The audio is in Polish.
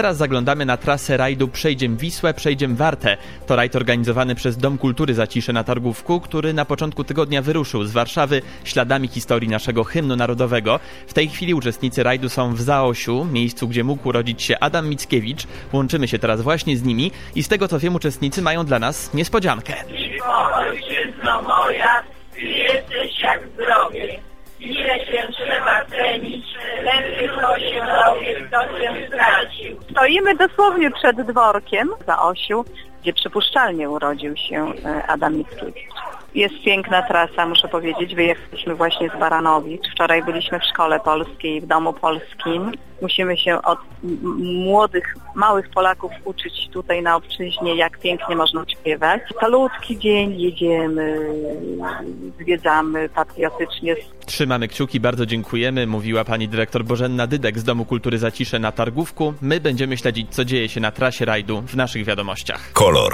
Teraz zaglądamy na trasę rajdu Przejdziem Wisłę, Przejdziem Wartę. To rajd organizowany przez Dom Kultury Zacisze na Targówku, który na początku tygodnia wyruszył z Warszawy śladami historii naszego hymnu narodowego. W tej chwili uczestnicy rajdu są w Zaosiu, miejscu, gdzie mógł urodzić się Adam Mickiewicz. Łączymy się teraz właśnie z nimi i z tego co wiem uczestnicy mają dla nas niespodziankę. Ojczyzno moja, jesteś jak zdrowie. Ile się trzeba cenić, lepiej kto się dowie, kto się stracił. Stoimy dosłownie przed dworkiem za Osiu, gdzie przypuszczalnie urodził się e, Adam Mickiewicz. Jest piękna trasa, muszę powiedzieć. Wyjechaliśmy właśnie z Baranowicz. Wczoraj byliśmy w szkole polskiej, w domu polskim. Musimy się od młodych, małych Polaków uczyć tutaj na obczyźnie, jak pięknie można śpiewać. Calutki dzień jedziemy, zwiedzamy patriotycznie Trzymamy kciuki, bardzo dziękujemy, mówiła pani dyrektor Bożenna Dydek z Domu Kultury Zacisze na Targówku. My będziemy śledzić, co dzieje się na trasie rajdu w naszych wiadomościach. Kolor.